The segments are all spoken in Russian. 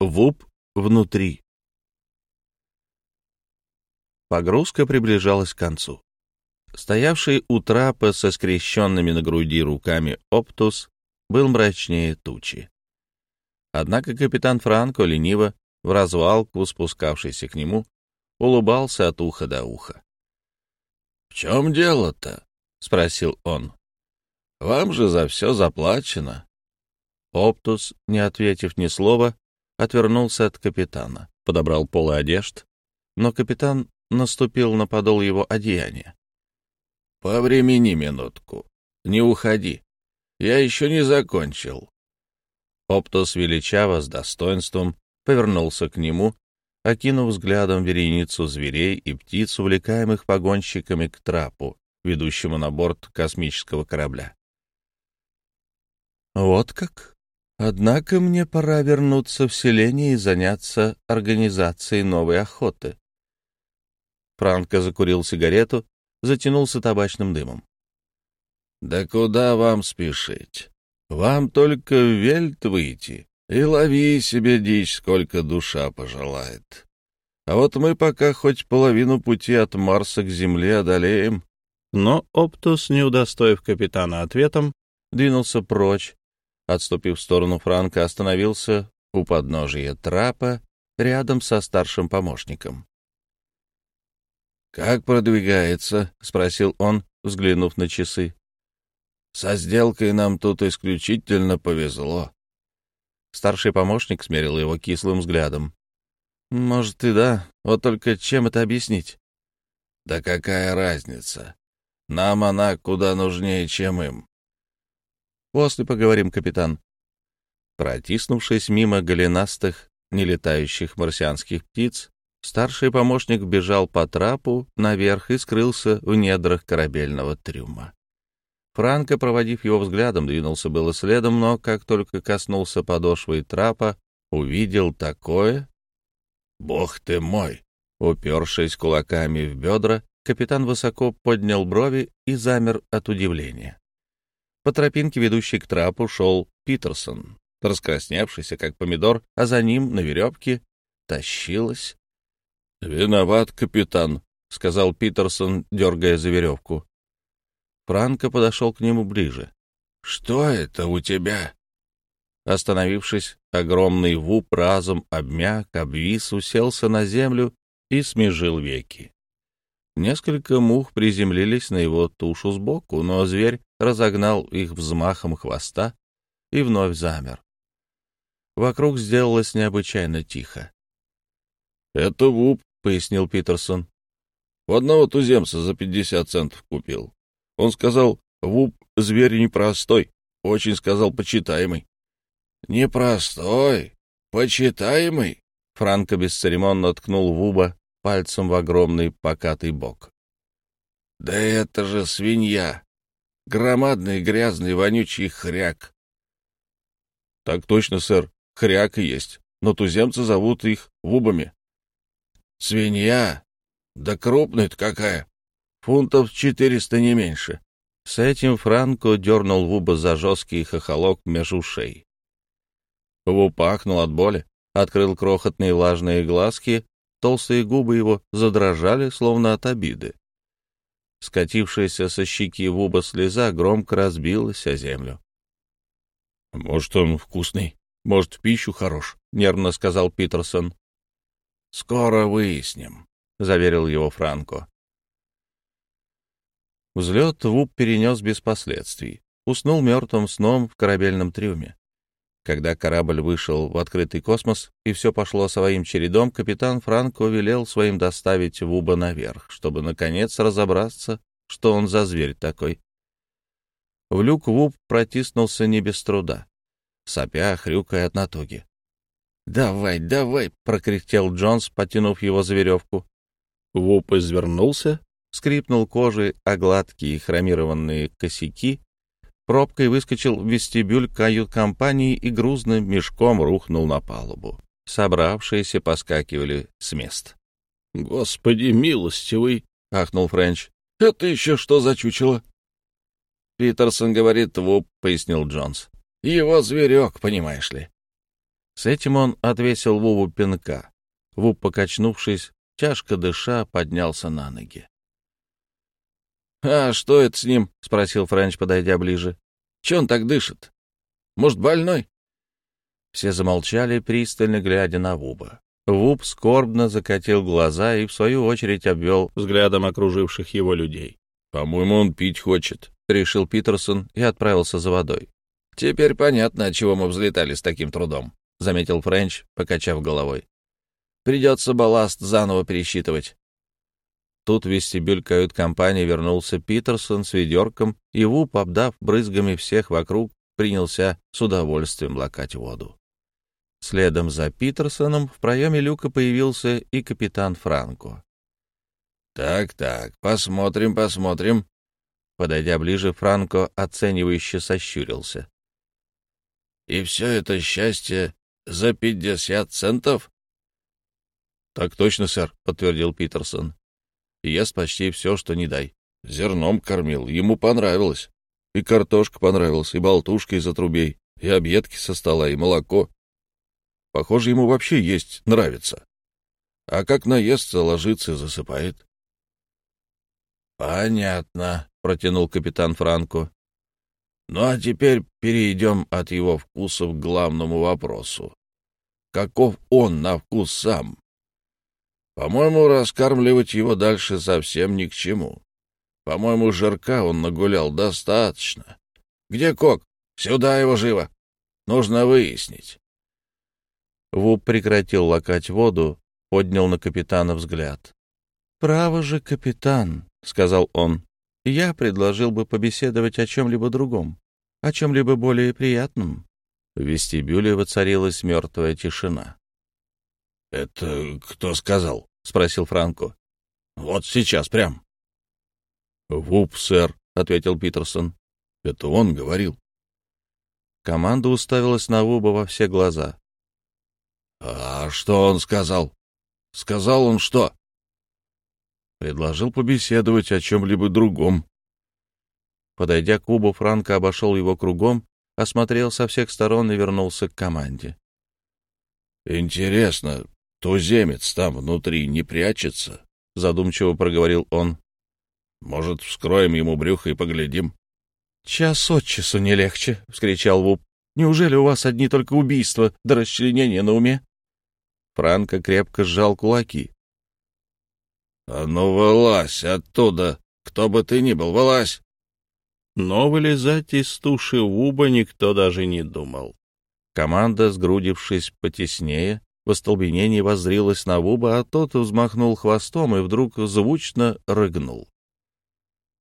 ВУП внутри. Погрузка приближалась к концу. Стоявший у трапа со скрещенными на груди руками Оптус был мрачнее тучи. Однако капитан Франко лениво, в развалку, спускавшийся к нему, улыбался от уха до уха. — В чем дело-то? — спросил он. — Вам же за все заплачено. Оптус, не ответив ни слова, отвернулся от капитана, подобрал полы одежд, но капитан наступил на подол его одеяния. — Повремени минутку. Не уходи. Я еще не закончил. Оптус величаво, с достоинством, повернулся к нему, окинув взглядом вереницу зверей и птиц, увлекаемых погонщиками к трапу, ведущему на борт космического корабля. «Вот как? Однако мне пора вернуться в селение и заняться организацией новой охоты». Франко закурил сигарету, затянулся табачным дымом. «Да куда вам спешить? Вам только в вельт выйти и лови себе дичь, сколько душа пожелает. А вот мы пока хоть половину пути от Марса к Земле одолеем». Но Оптус, не удостоив капитана ответом, двинулся прочь, отступив в сторону Франка, остановился у подножия трапа рядом со старшим помощником. «Как продвигается?» — спросил он, взглянув на часы. «Со сделкой нам тут исключительно повезло». Старший помощник смерил его кислым взглядом. «Может, и да. Вот только чем это объяснить?» «Да какая разница? Нам она куда нужнее, чем им». «После поговорим, капитан». Протиснувшись мимо голенастых, нелетающих марсианских птиц, Старший помощник бежал по трапу наверх и скрылся в недрах корабельного трюма. Франко, проводив его взглядом, двинулся было следом, но как только коснулся подошвы трапа, увидел такое... «Бог ты мой!» Упершись кулаками в бедра, капитан высоко поднял брови и замер от удивления. По тропинке, ведущей к трапу, шел Питерсон, раскрасневшийся, как помидор, а за ним на веревке тащилась — Виноват, капитан, — сказал Питерсон, дергая за веревку. Франко подошел к нему ближе. — Что это у тебя? Остановившись, огромный вуп разом обмяк, обвис, уселся на землю и смежил веки. Несколько мух приземлились на его тушу сбоку, но зверь разогнал их взмахом хвоста и вновь замер. Вокруг сделалось необычайно тихо. — Это Вуп, — пояснил Питерсон. — У одного туземца за пятьдесят центов купил. Он сказал, Вуп — зверь непростой, очень сказал почитаемый. — Непростой? Почитаемый? Франко бесцеремонно ткнул Вуба пальцем в огромный покатый бок. — Да это же свинья! Громадный грязный вонючий хряк! — Так точно, сэр, хряк и есть, но туземцы зовут их вубами. Свинья? Да крупная-то какая! Фунтов четыреста не меньше. С этим Франко дернул Вуба за жесткий хохолок меж ушей. Вуб пахнул от боли, открыл крохотные влажные глазки, толстые губы его задрожали, словно от обиды. Скатившаяся со щеки Вуба слеза громко разбилась о землю. — Может, он вкусный, может, пищу хорош, — нервно сказал Питерсон. «Скоро выясним», — заверил его Франко. Взлет Вуп перенес без последствий. Уснул мертвым сном в корабельном трюме. Когда корабль вышел в открытый космос и все пошло своим чередом, капитан Франко велел своим доставить Вуба наверх, чтобы, наконец, разобраться, что он за зверь такой. В люк Вуб протиснулся не без труда, сопя, хрюкая от натуги. «Давай, давай!» — прокряхтел Джонс, потянув его за веревку. Вуп извернулся, скрипнул кожей о гладкие хромированные косяки, пробкой выскочил в вестибюль кают-компании и грузным мешком рухнул на палубу. Собравшиеся поскакивали с мест. — Господи милостивый! — ахнул Френч. — Это еще что за чучело? — Питерсон говорит, Вуп, — пояснил Джонс. — Его зверек, понимаешь ли. С этим он отвесил Вову пинка. Вуп, покачнувшись, тяжко дыша, поднялся на ноги. «А что это с ним?» — спросил Френч, подойдя ближе. «Че он так дышит? Может, больной?» Все замолчали, пристально глядя на Вуба. Вуп скорбно закатил глаза и, в свою очередь, обвел взглядом окруживших его людей. «По-моему, он пить хочет», — решил Питерсон и отправился за водой. «Теперь понятно, от чего мы взлетали с таким трудом», — заметил Френч, покачав головой. «Придется балласт заново пересчитывать». Тут в вестибюль кают-компании вернулся Питерсон с ведерком, и Вуп, обдав брызгами всех вокруг, принялся с удовольствием лакать воду. Следом за Питерсоном в проеме люка появился и капитан Франко. «Так-так, посмотрим, посмотрим». Подойдя ближе, Франко оценивающе сощурился. «И все это счастье за пятьдесят центов?» «Так точно, сэр», — подтвердил Питерсон. «Ест почти все, что не дай. Зерном кормил, ему понравилось. И картошка понравилась, и болтушка из отрубей, и объедки со стола, и молоко. Похоже, ему вообще есть нравится. А как наестся, ложится и засыпает. «Понятно», — протянул капитан Франко. «Ну а теперь перейдем от его вкусов к главному вопросу. Каков он на вкус сам? По-моему, раскармливать его дальше совсем ни к чему. По-моему, жирка он нагулял достаточно. Где Кок? Сюда его живо. Нужно выяснить. Вуп прекратил лакать воду, поднял на капитана взгляд. «Право же, капитан», — сказал он, — «я предложил бы побеседовать о чем-либо другом, о чем-либо более приятном». В вестибюле воцарилась мертвая тишина. «Это кто сказал?» — спросил Франко. «Вот сейчас прям». «Вуп, сэр», — ответил Питерсон. «Это он говорил». Команда уставилась на Вуба во все глаза. «А что он сказал? Сказал он что?» Предложил побеседовать о чем-либо другом. Подойдя к кубу, Франко обошел его кругом, осмотрел со всех сторон и вернулся к команде. «Интересно, туземец там внутри не прячется?» — задумчиво проговорил он. «Может, вскроем ему брюхо и поглядим?» «Час от часу не легче!» — вскричал Вуп. «Неужели у вас одни только убийства до да расчленения на уме?» Франко крепко сжал кулаки. — А ну, вылазь оттуда! Кто бы ты ни был, вылазь! Но вылезать из туши Уба никто даже не думал. Команда, сгрудившись потеснее, в остолбенении воззрилась на Вуба, а тот взмахнул хвостом и вдруг звучно рыгнул.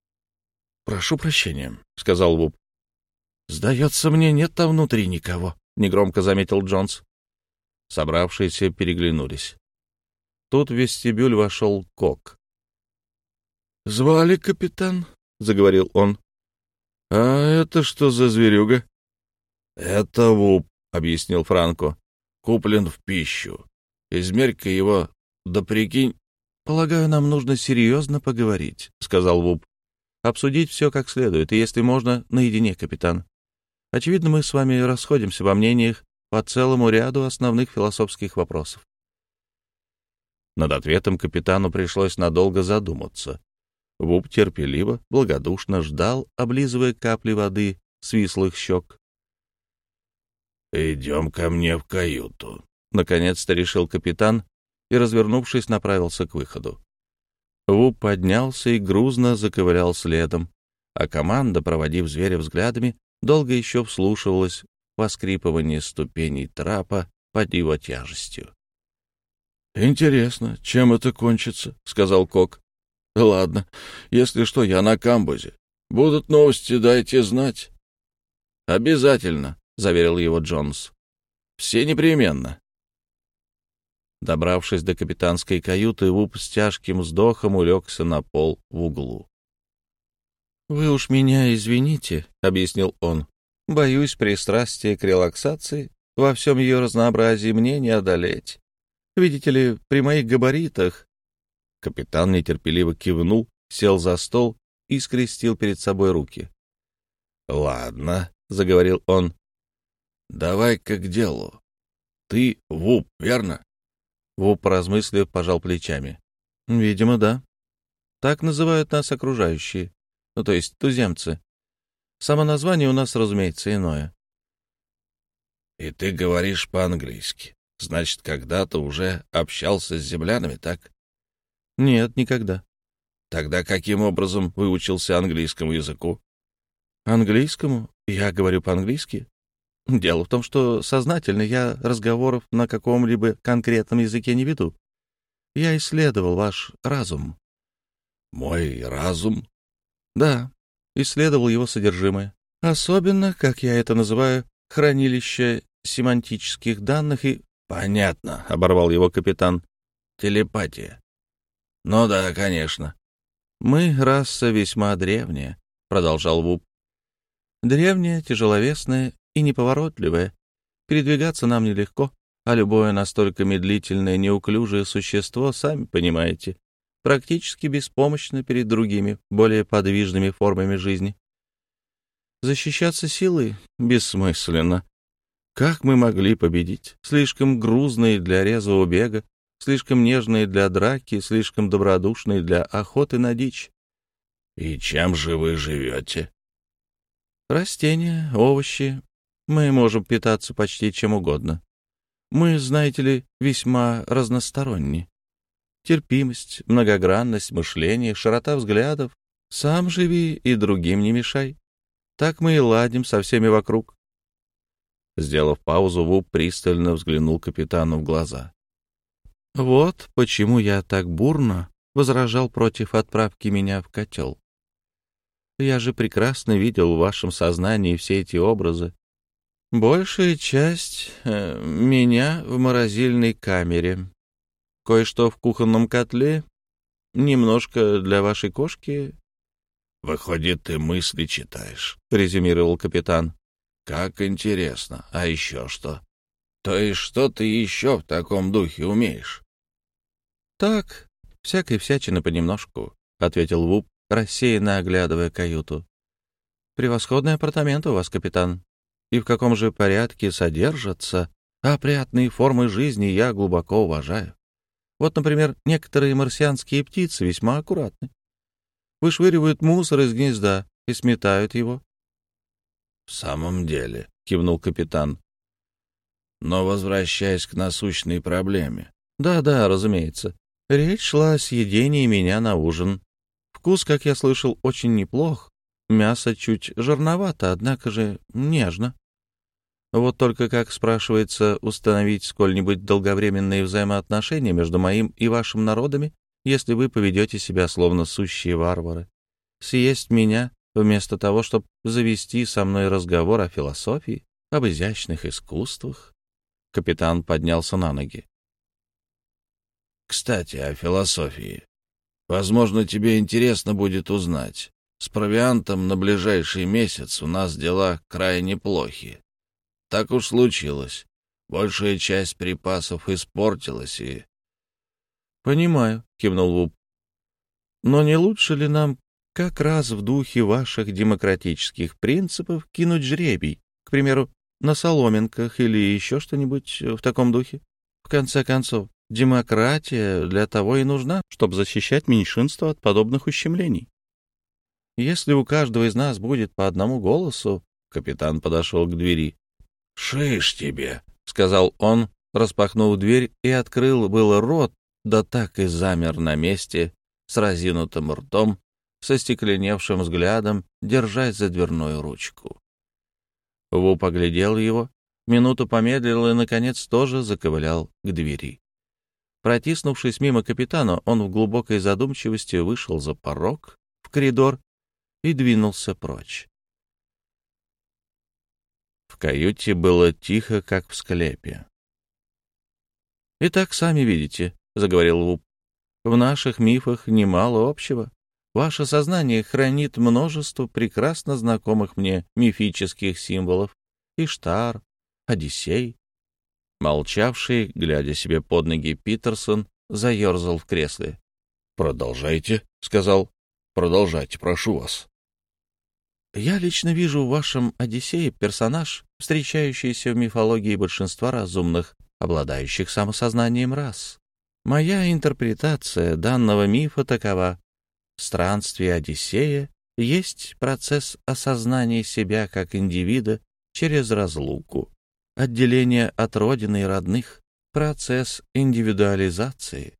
— Прошу прощения, — сказал Вуб. — Сдается мне, нет там внутри никого, — негромко заметил Джонс. Собравшиеся переглянулись. Тут в вестибюль вошел Кок. «Звали капитан?» — заговорил он. «А это что за зверюга?» «Это вуп», — объяснил Франко. «Куплен в пищу. Измерь-ка его, да прикинь...» «Полагаю, нам нужно серьезно поговорить», — сказал Вуп. «Обсудить все как следует, и, если можно, наедине, капитан. Очевидно, мы с вами расходимся во мнениях, по целому ряду основных философских вопросов. Над ответом капитану пришлось надолго задуматься. Вуп терпеливо, благодушно ждал, облизывая капли воды с вислых щек. «Идем ко мне в каюту», — наконец-то решил капитан и, развернувшись, направился к выходу. Вуп поднялся и грузно заковылял следом, а команда, проводив зверя взглядами, долго еще вслушивалась поскрипывание ступеней трапа под его тяжестью. «Интересно, чем это кончится?» — сказал Кок. «Ладно, если что, я на камбузе. Будут новости, дайте знать». «Обязательно», — заверил его Джонс. «Все непременно». Добравшись до капитанской каюты, Вуп с тяжким вздохом улегся на пол в углу. «Вы уж меня извините», — объяснил он. Боюсь, пристрастие к релаксации во всем ее разнообразии мне не одолеть. Видите ли, при моих габаритах... Капитан нетерпеливо кивнул, сел за стол и скрестил перед собой руки. — Ладно, — заговорил он, — давай-ка к делу. Ты Вуп, верно? Вуп, поразмыслив, пожал плечами. Видимо, да. Так называют нас окружающие, ну, то есть туземцы. Само название у нас, разумеется, иное. И ты говоришь по-английски. Значит, когда-то уже общался с землянами, так? Нет, никогда. Тогда каким образом выучился английскому языку? Английскому? Я говорю по-английски. Дело в том, что сознательно я разговоров на каком-либо конкретном языке не веду. Я исследовал ваш разум. Мой разум? Да, исследовал его содержимое. Особенно, как я это называю, хранилище семантических данных и... Понятно, — оборвал его капитан. Телепатия. Ну да, конечно. Мы раса весьма древняя, — продолжал Вуп. Древняя, тяжеловесная и неповоротливая. Передвигаться нам нелегко, а любое настолько медлительное, неуклюжее существо, сами понимаете, практически беспомощно перед другими, более подвижными формами жизни. Защищаться силой бессмысленно. Как мы могли победить? Слишком грузные для резвого бега, слишком нежные для драки, слишком добродушные для охоты на дичь. И чем же вы живете? Растения, овощи. Мы можем питаться почти чем угодно. Мы, знаете ли, весьма разносторонни. Терпимость, многогранность мышления, широта взглядов. Сам живи и другим не мешай. Так мы и ладим со всеми вокруг. Сделав паузу, Вуп пристально взглянул капитану в глаза. «Вот почему я так бурно возражал против отправки меня в котел. Я же прекрасно видел в вашем сознании все эти образы. Большая часть э, меня в морозильной камере, кое-что в кухонном котле, немножко для вашей кошки». «Выходит, ты мысли читаешь», — резюмировал капитан. Как интересно. А еще что? То есть что ты еще в таком духе умеешь? Так, всякой всячины понемножку, — ответил Вуп, рассеянно оглядывая каюту. Превосходный апартамент у вас, капитан. И в каком же порядке содержатся опрятные формы жизни я глубоко уважаю. Вот, например, некоторые марсианские птицы весьма аккуратны. Вышвыривают мусор из гнезда и сметают его, «В самом деле», — кивнул капитан. «Но возвращаясь к насущной проблеме». «Да-да, разумеется. Речь шла о съедении меня на ужин. Вкус, как я слышал, очень неплох. Мясо чуть жирновато, однако же нежно. Вот только как, спрашивается, установить сколь-нибудь долговременные взаимоотношения между моим и вашим народами, если вы поведете себя словно сущие варвары? Съесть меня вместо того, чтобы завести со мной разговор о философии, об изящных искусствах. Капитан поднялся на ноги. «Кстати, о философии. Возможно, тебе интересно будет узнать. С провиантом на ближайший месяц у нас дела крайне плохи. Так уж случилось. Большая часть припасов испортилась и...» «Понимаю», — кивнул Вуп. «Но не лучше ли нам как раз в духе ваших демократических принципов кинуть жребий, к примеру, на соломинках или еще что-нибудь в таком духе. В конце концов, демократия для того и нужна, чтобы защищать меньшинство от подобных ущемлений. Если у каждого из нас будет по одному голосу, капитан подошел к двери. «Шиш тебе», — сказал он, распахнув дверь и открыл было рот, да так и замер на месте с разинутым ртом, со стекленевшим взглядом, держась за дверную ручку. Ву поглядел его, минуту помедлил и, наконец, тоже заковылял к двери. Протиснувшись мимо капитана, он в глубокой задумчивости вышел за порог, в коридор и двинулся прочь. Каюте было тихо, как в склепе. «Итак, сами видите», — заговорил Вуп, — «в наших мифах немало общего. Ваше сознание хранит множество прекрасно знакомых мне мифических символов. Иштар, Одиссей. Молчавший, глядя себе под ноги, Питерсон заерзал в кресле. «Продолжайте», — сказал. «Продолжайте, прошу вас». «Я лично вижу в вашем Одиссее персонаж, встречающийся в мифологии большинства разумных обладающих самосознанием рас. Моя интерпретация данного мифа такова. Странствие Одиссея есть процесс осознания себя как индивида через разлуку, отделение от родины и родных, процесс индивидуализации.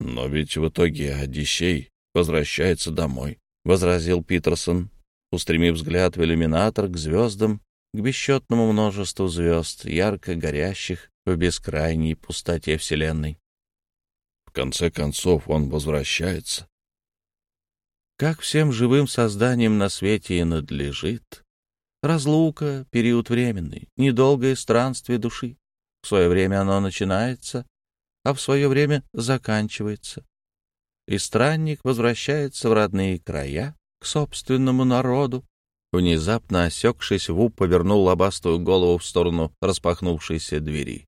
«Но ведь в итоге Одиссей возвращается домой», — возразил Питерсон, устремив взгляд в иллюминатор к звездам, к бесчетному множеству звезд, ярко горящих в бескрайней пустоте Вселенной. В конце концов он возвращается. Как всем живым созданиям на свете и надлежит. Разлука — период временный, недолгое странствие души. В свое время оно начинается, а в свое время заканчивается. И странник возвращается в родные края, к собственному народу. Внезапно осекшись, Вуп повернул лобастую голову в сторону распахнувшейся двери.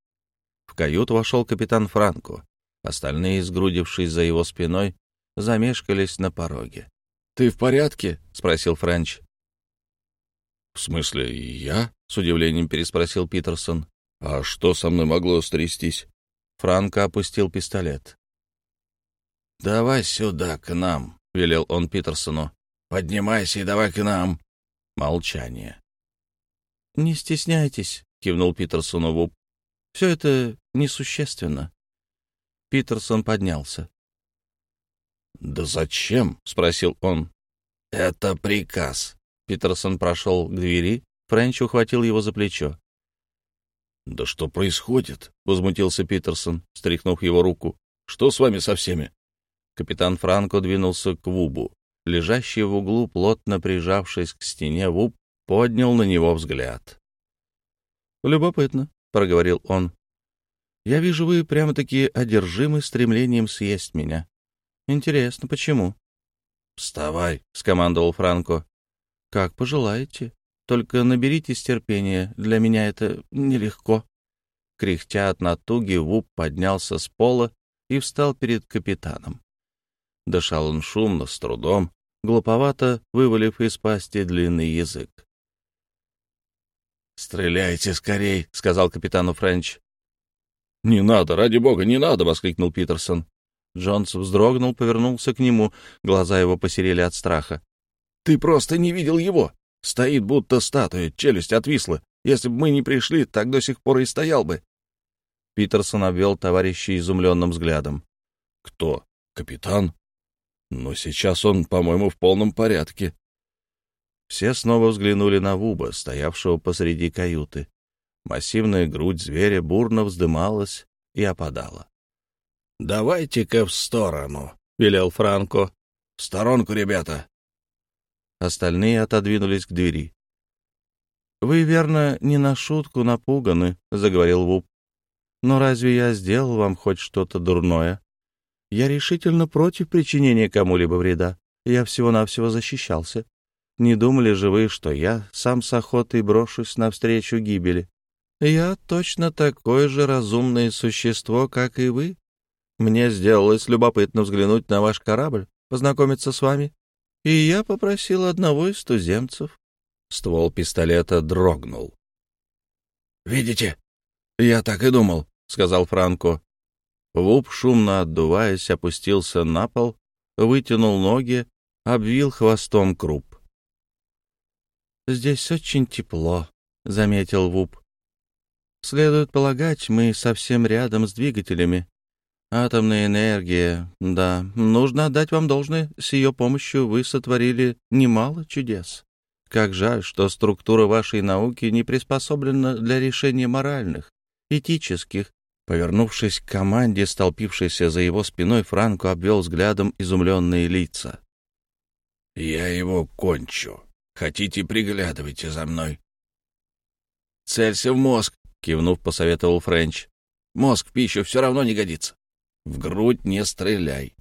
В каюту вошел капитан Франко. Остальные, сгрудившись за его спиной, замешкались на пороге. — Ты в порядке? — спросил Френч. — В смысле, я? — с удивлением переспросил Питерсон. — А что со мной могло стрястись? Франко опустил пистолет. — Давай сюда, к нам, — велел он Питерсону. — Поднимайся и давай к нам. Молчание. — Не стесняйтесь, — кивнул Питерсону Вуп. — Все это несущественно. Питерсон поднялся. — Да зачем? — спросил он. — Это приказ. Питерсон прошел к двери, Френч ухватил его за плечо. «Да что происходит?» — возмутился Питерсон, стряхнув его руку. «Что с вами со всеми?» Капитан Франко двинулся к Вубу. Лежащий в углу, плотно прижавшись к стене, Вуб поднял на него взгляд. «Любопытно», — проговорил он. «Я вижу, вы прямо-таки одержимы стремлением съесть меня. Интересно, почему?» «Вставай», — скомандовал Франко. «Как пожелаете», только наберитесь терпения, для меня это нелегко. Кряхтя от натуги, Вуп поднялся с пола и встал перед капитаном. Дышал он шумно, с трудом, глуповато вывалив из пасти длинный язык. «Стреляйте скорей!» — сказал капитану Френч. «Не надо, ради бога, не надо!» — воскликнул Питерсон. Джонс вздрогнул, повернулся к нему, глаза его посерели от страха. «Ты просто не видел его!» Стоит будто статуя, челюсть отвисла. Если бы мы не пришли, так до сих пор и стоял бы. Питерсон обвел товарища изумленным взглядом. — Кто? Капитан? Но сейчас он, по-моему, в полном порядке. Все снова взглянули на Вуба, стоявшего посреди каюты. Массивная грудь зверя бурно вздымалась и опадала. — Давайте-ка в сторону, — велел Франко. — В сторонку, ребята. Остальные отодвинулись к двери. «Вы, верно, не на шутку напуганы», — заговорил Вуп. «Но разве я сделал вам хоть что-то дурное? Я решительно против причинения кому-либо вреда. Я всего-навсего защищался. Не думали же вы, что я сам с охотой брошусь навстречу гибели? Я точно такое же разумное существо, как и вы. Мне сделалось любопытно взглянуть на ваш корабль, познакомиться с вами и я попросил одного из туземцев. Ствол пистолета дрогнул. «Видите? Я так и думал», — сказал Франко. Вуп, шумно отдуваясь, опустился на пол, вытянул ноги, обвил хвостом круп. «Здесь очень тепло», — заметил Вуп. «Следует полагать, мы совсем рядом с двигателями. Атомная энергия, да, нужно отдать вам должное, с ее помощью вы сотворили немало чудес. Как жаль, что структура вашей науки не приспособлена для решения моральных, этических. Повернувшись к команде, столпившейся за его спиной, Франко обвел взглядом изумленные лица. — Я его кончу. Хотите, приглядывайте за мной. — Целься в мозг, — кивнув, посоветовал Френч. — Мозг в пищу все равно не годится. В грудь не стреляй.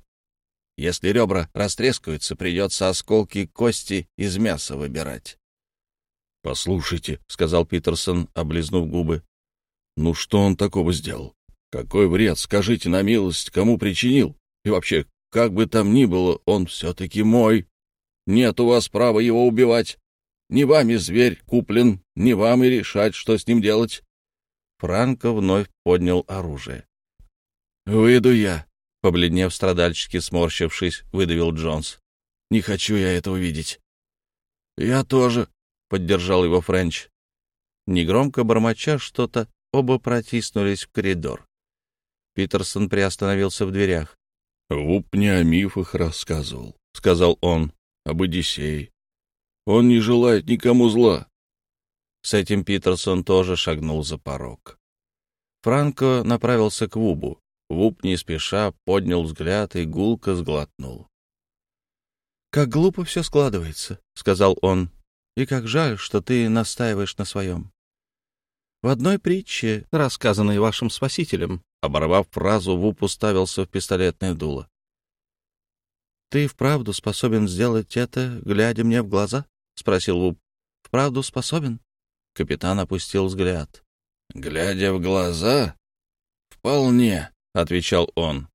Если ребра растрескаются, придется осколки кости из мяса выбирать. — Послушайте, — сказал Питерсон, облизнув губы, — ну что он такого сделал? Какой вред, скажите на милость, кому причинил? И вообще, как бы там ни было, он все-таки мой. Нет у вас права его убивать. Не вами зверь куплен, не вам и решать, что с ним делать. Франко вновь поднял оружие. «Выйду я», — побледнев страдальчески сморщившись, выдавил Джонс. «Не хочу я этого видеть». «Я тоже», — поддержал его Френч. Негромко бормоча что-то, оба протиснулись в коридор. Питерсон приостановился в дверях. «Вуп мне о мифах рассказывал», — сказал он, — «об Одиссее. Он не желает никому зла». С этим Питерсон тоже шагнул за порог. Франко направился к Вубу. Вуп не спеша поднял взгляд и гулко сглотнул. «Как глупо все складывается», — сказал он, — «и как жаль, что ты настаиваешь на своем. В одной притче, рассказанной вашим спасителем, оборвав фразу, Вуп уставился в пистолетное дуло. «Ты вправду способен сделать это, глядя мне в глаза?» — спросил Вуп. «Вправду способен?» Капитан опустил взгляд. «Глядя в глаза? Вполне», — отвечал он.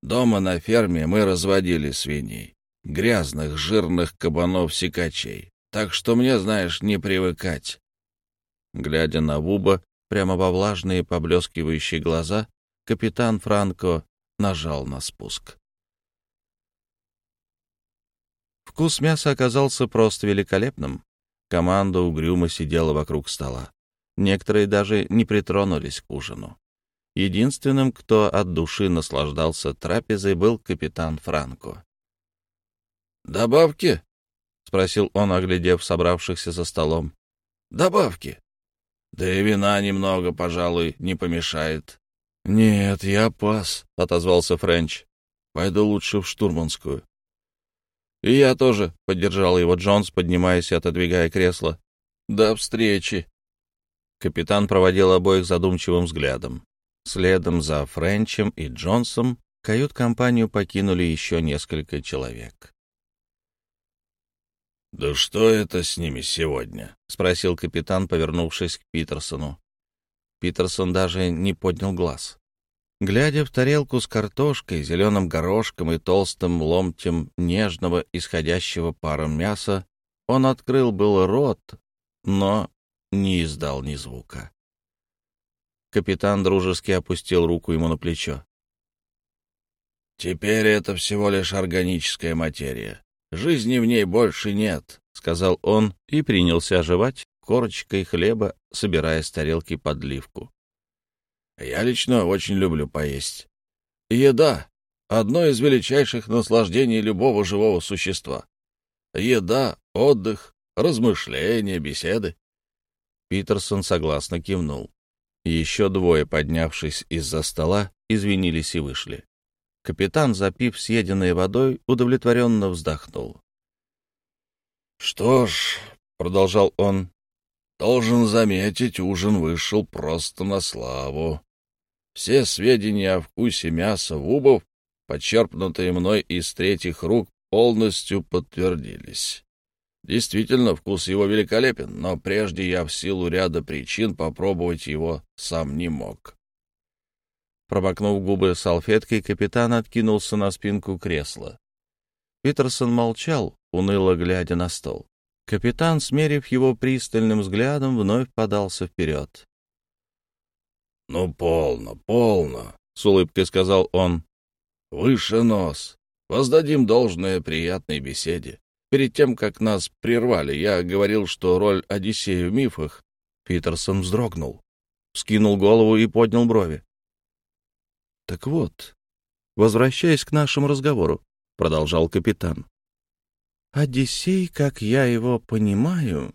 «Дома на ферме мы разводили свиней, грязных, жирных кабанов-сикачей, так что мне, знаешь, не привыкать». Глядя на Вуба, прямо во влажные поблескивающие глаза, капитан Франко нажал на спуск. Вкус мяса оказался просто великолепным. Команда угрюмо сидела вокруг стола. Некоторые даже не притронулись к ужину. Единственным, кто от души наслаждался трапезой, был капитан Франко. «Добавки?» — спросил он, оглядев собравшихся за столом. «Добавки. Да и вина немного, пожалуй, не помешает». «Нет, я пас», — отозвался Френч. «Пойду лучше в штурманскую». «И я тоже», — поддержал его Джонс, поднимаясь и отодвигая кресло. «До встречи». Капитан проводил обоих задумчивым взглядом. Следом за Френчем и Джонсом кают-компанию покинули еще несколько человек. «Да что это с ними сегодня?» — спросил капитан, повернувшись к Питерсону. Питерсон даже не поднял глаз. Глядя в тарелку с картошкой, зеленым горошком и толстым ломтем нежного, исходящего паром мяса, он открыл был рот, но не издал ни звука. Капитан дружески опустил руку ему на плечо. «Теперь это всего лишь органическая материя. Жизни в ней больше нет», — сказал он и принялся оживать корочкой хлеба, собирая с тарелки подливку. «Я лично очень люблю поесть. Еда — одно из величайших наслаждений любого живого существа. Еда, отдых, размышления, беседы. Питерсон согласно кивнул. Еще двое, поднявшись из-за стола, извинились и вышли. Капитан, запив съеденной водой, удовлетворенно вздохнул. — Что ж, — продолжал он, — должен заметить, ужин вышел просто на славу. Все сведения о вкусе мяса вубов, подчерпнутые мной из третьих рук, полностью подтвердились. Действительно, вкус его великолепен, но прежде я в силу ряда причин попробовать его сам не мог. Промокнув губы салфеткой, капитан откинулся на спинку кресла. Питерсон молчал, уныло глядя на стол. Капитан, смерив его пристальным взглядом, вновь подался вперед. — Ну, полно, полно, — с улыбкой сказал он. — Выше нос. Воздадим должное приятной беседе. Перед тем, как нас прервали, я говорил, что роль Одиссея в мифах... Питерсон вздрогнул, скинул голову и поднял брови. — Так вот, возвращаясь к нашему разговору, — продолжал капитан. — Одиссей, как я его понимаю,